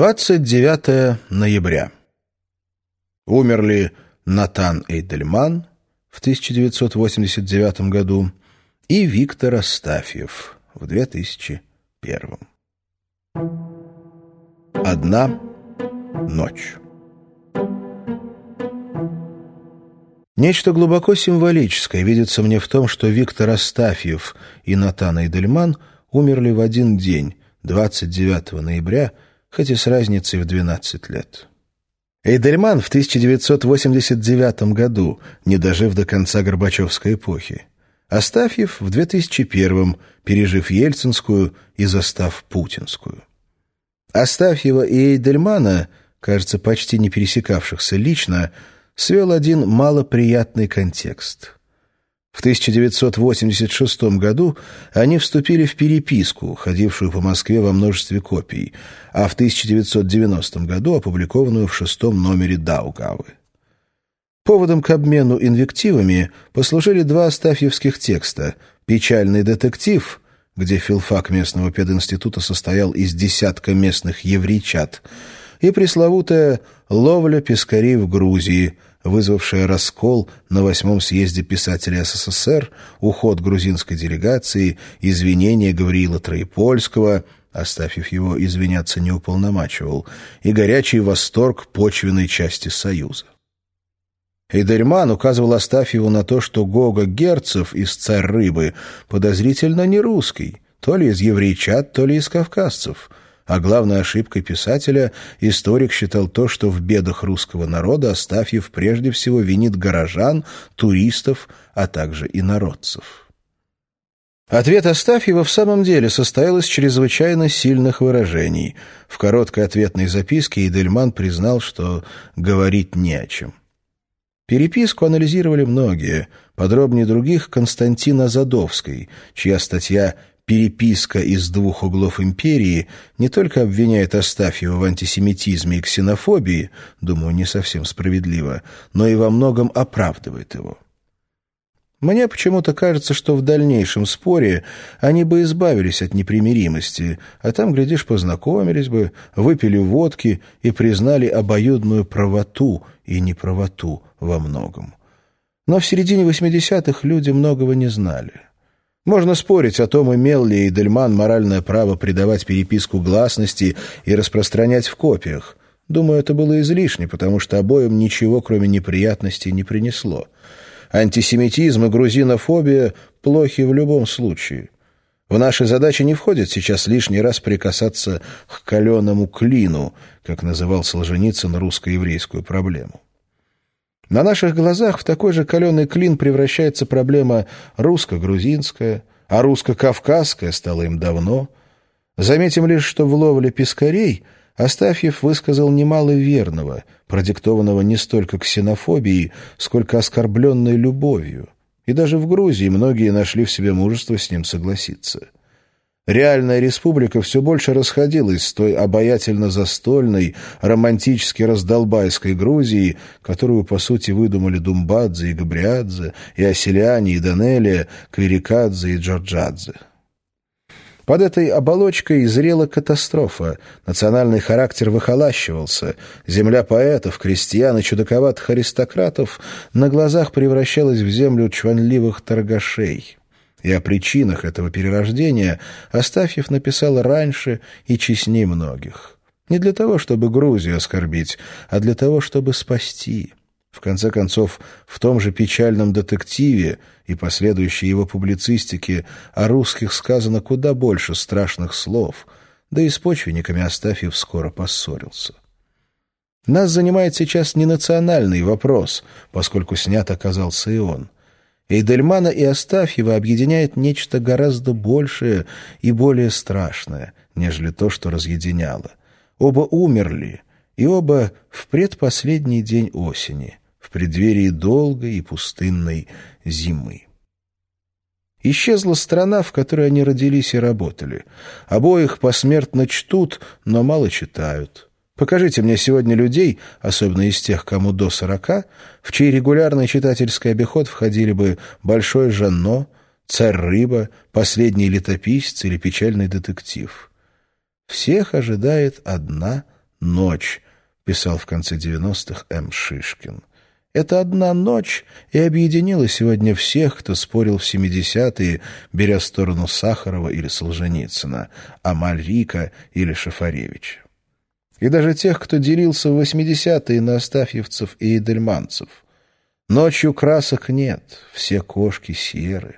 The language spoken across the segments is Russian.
29 ноября. Умерли Натан Эйдельман в 1989 году и Виктор Астафьев в 2001. Одна ночь. Нечто глубоко символическое видится мне в том, что Виктор Астафьев и Натан Эйдельман умерли в один день, 29 ноября хоть и с разницей в 12 лет. Эйдельман в 1989 году, не дожив до конца Горбачевской эпохи. Астафьев в 2001, пережив Ельцинскую и застав Путинскую. Астафьева и Эйдельмана, кажется, почти не пересекавшихся лично, свел один малоприятный контекст – в 1986 году они вступили в переписку, ходившую по Москве во множестве копий, а в 1990 году опубликованную в шестом номере Даугавы. Поводом к обмену инвективами послужили два астафьевских текста «Печальный детектив», где филфак местного пединститута состоял из десятка местных еврейчат, и пресловутая «Ловля пескарей в Грузии», вызвавшая раскол на восьмом съезде писателей СССР, уход грузинской делегации, извинения Гавриила Троепольского, Астафьев его извиняться не уполномачивал, и горячий восторг почвенной части Союза. Эйдельман указывал Астафьеву на то, что Гога Герцев из «Царь рыбы» подозрительно не русский, то ли из еврейчат, то ли из кавказцев – а главной ошибкой писателя историк считал то, что в бедах русского народа Астафьев прежде всего винит горожан, туристов, а также инородцев. Ответ Астафьева в самом деле состоял из чрезвычайно сильных выражений. В короткой ответной записке Эдельман признал, что говорить не о чем. Переписку анализировали многие, подробнее других Константина Задовской, чья статья переписка из двух углов империи не только обвиняет Астафьева в антисемитизме и ксенофобии, думаю, не совсем справедливо, но и во многом оправдывает его. Мне почему-то кажется, что в дальнейшем споре они бы избавились от непримиримости, а там, глядишь, познакомились бы, выпили водки и признали обоюдную правоту и неправоту во многом. Но в середине 80-х люди многого не знали. Можно спорить о том, имел ли Эйдельман моральное право придавать переписку гласности и распространять в копиях. Думаю, это было излишне, потому что обоим ничего, кроме неприятностей, не принесло. Антисемитизм и грузинофобия плохи в любом случае. В наши задачи не входит сейчас лишний раз прикасаться к каленому клину, как называл Солженицын русско-еврейскую проблему. На наших глазах в такой же каленый клин превращается проблема русско-грузинская, а русско-кавказская стала им давно. Заметим лишь, что в ловле пескарей Астафьев высказал немало верного, продиктованного не столько ксенофобией, сколько оскорбленной любовью. И даже в Грузии многие нашли в себе мужество с ним согласиться. Реальная республика все больше расходилась с той обаятельно-застольной, романтически раздолбайской Грузии, которую, по сути, выдумали Думбадзе и Габриадзе, и Оселяне, и Данелия, Кверикадзе и Джорджадзе. Под этой оболочкой зрела катастрофа, национальный характер выхолащивался, земля поэтов, крестьян и чудаковатых аристократов на глазах превращалась в землю чванливых торгашей и о причинах этого перерождения Астафьев написал раньше и честнее многих. Не для того, чтобы Грузию оскорбить, а для того, чтобы спасти. В конце концов, в том же печальном детективе и последующей его публицистике о русских сказано куда больше страшных слов, да и с почвенниками Астафьев скоро поссорился. Нас занимает сейчас не национальный вопрос, поскольку снят оказался и он — Эйдельмана и Астафьева объединяет нечто гораздо большее и более страшное, нежели то, что разъединяло. Оба умерли, и оба в предпоследний день осени, в преддверии долгой и пустынной зимы. Исчезла страна, в которой они родились и работали. Обоих посмертно чтут, но мало читают. Покажите мне сегодня людей, особенно из тех, кому до сорока, в чей регулярный читательский обиход входили бы «Большой Жанно», «Царь-рыба», «Последний летописец» или «Печальный детектив». Всех ожидает одна ночь, писал в конце 90-х М. Шишкин. Это одна ночь и объединила сегодня всех, кто спорил в 70-е, беря сторону Сахарова или Солженицына, Амаль-Рика или Шафаревича. И даже тех, кто делился в 80-е на Астафьевцев и Эдельманцев. Ночью красок нет, все кошки серы.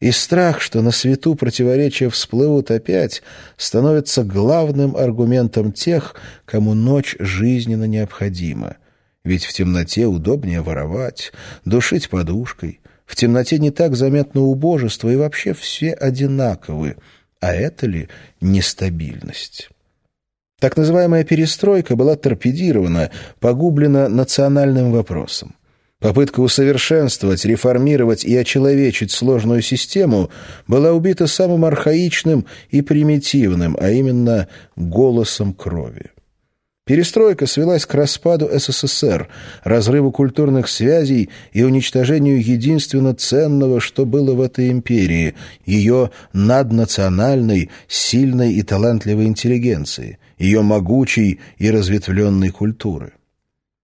И страх, что на свету противоречия всплывут опять, становится главным аргументом тех, кому ночь жизненно необходима — ведь в темноте удобнее воровать, душить подушкой. В темноте не так заметно убожество, и вообще все одинаковы. А это ли нестабильность? Так называемая перестройка была торпедирована, погублена национальным вопросом. Попытка усовершенствовать, реформировать и очеловечить сложную систему была убита самым архаичным и примитивным, а именно голосом крови. Перестройка свелась к распаду СССР, разрыву культурных связей и уничтожению единственно ценного, что было в этой империи, ее наднациональной, сильной и талантливой интеллигенции, ее могучей и разветвленной культуры.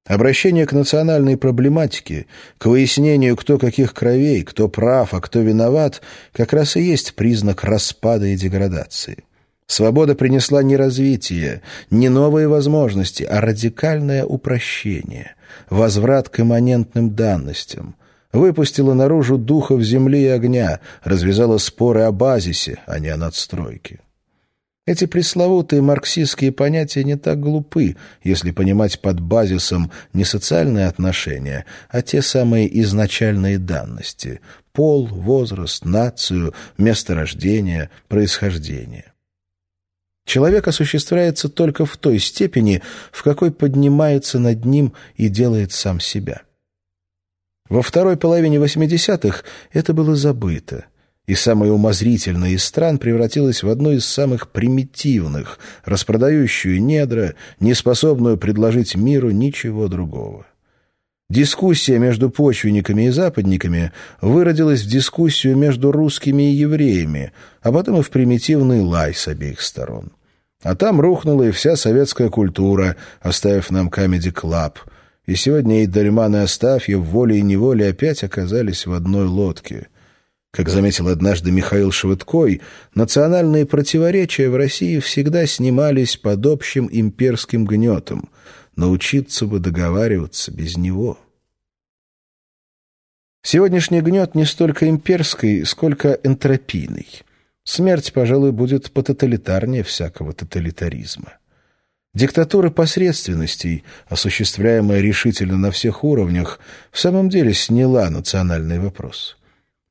Обращение к национальной проблематике, к выяснению, кто каких кровей, кто прав, а кто виноват, как раз и есть признак распада и деградации. Свобода принесла не развитие, не новые возможности, а радикальное упрощение, возврат к имманентным данностям, выпустила наружу духов земли и огня, развязала споры о базисе, а не о надстройке. Эти пресловутые марксистские понятия не так глупы, если понимать под базисом не социальные отношения, а те самые изначальные данности – пол, возраст, нацию, место рождения, происхождение. Человек осуществляется только в той степени, в какой поднимается над ним и делает сам себя. Во второй половине 80-х это было забыто, и самая умозрительная из стран превратилась в одну из самых примитивных, распродающую недра, неспособную предложить миру ничего другого. Дискуссия между почвенниками и западниками выродилась в дискуссию между русскими и евреями, а потом и в примитивный лай с обеих сторон. А там рухнула и вся советская культура, оставив нам комеди-клаб. И сегодня и Дальман, и Астафьев волей и неволей опять оказались в одной лодке. Как заметил однажды Михаил Швыдкой, национальные противоречия в России всегда снимались под общим имперским гнетом — Научиться бы договариваться без него. Сегодняшний гнет не столько имперский, сколько энтропийный. Смерть, пожалуй, будет пототалитарнее всякого тоталитаризма. Диктатура посредственностей, осуществляемая решительно на всех уровнях, в самом деле сняла национальный вопрос.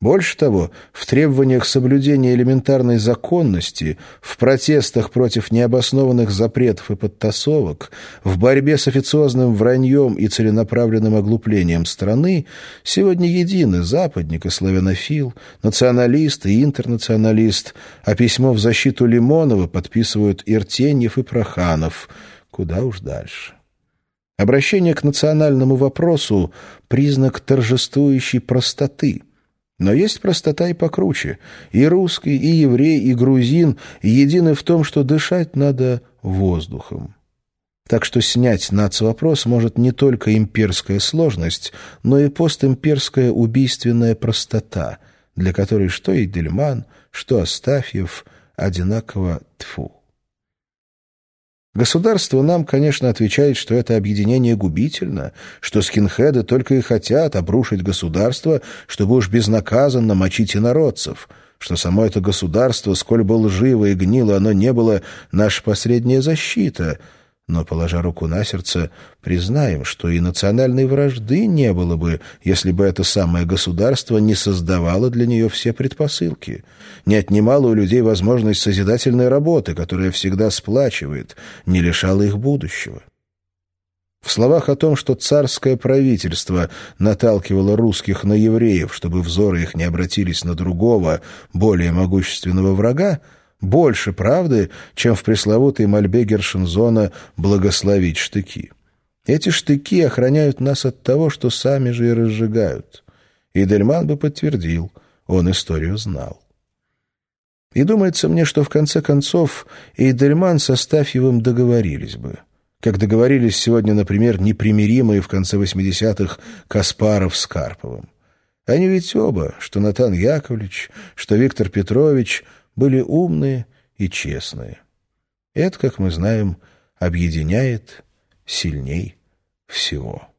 Больше того, в требованиях соблюдения элементарной законности, в протестах против необоснованных запретов и подтасовок, в борьбе с официозным враньем и целенаправленным оглуплением страны сегодня едины западник и славянофил, националист и интернационалист, а письмо в защиту Лимонова подписывают Иртеньев и Проханов. Куда уж дальше. Обращение к национальному вопросу – признак торжествующей простоты – но есть простота и покруче. И русский, и еврей, и грузин едины в том, что дышать надо воздухом. Так что снять нацвопрос может не только имперская сложность, но и постимперская убийственная простота, для которой что Эйдельман, что Астафьев одинаково тфу. Государство нам, конечно, отвечает, что это объединение губительно, что скинхеды только и хотят обрушить государство, чтобы уж безнаказанно мочить инородцев, что само это государство, сколь бы лживо и гнило оно не было, наша последняя защита — но, положа руку на сердце, признаем, что и национальной вражды не было бы, если бы это самое государство не создавало для нее все предпосылки, не отнимало у людей возможность созидательной работы, которая всегда сплачивает, не лишало их будущего. В словах о том, что царское правительство наталкивало русских на евреев, чтобы взоры их не обратились на другого, более могущественного врага, больше правды, чем в пресловутой мольбе Гершензона «благословить штыки». Эти штыки охраняют нас от того, что сами же и разжигают. И Дельман бы подтвердил, он историю знал. И думается мне, что в конце концов и Дельман со Стафьевым договорились бы. как договорились сегодня, например, непримиримые в конце 80-х Каспаров с Карповым. Они ведь оба, что Натан Яковлевич, что Виктор Петрович, были умные и честные. Это, как мы знаем, объединяет сильней всего.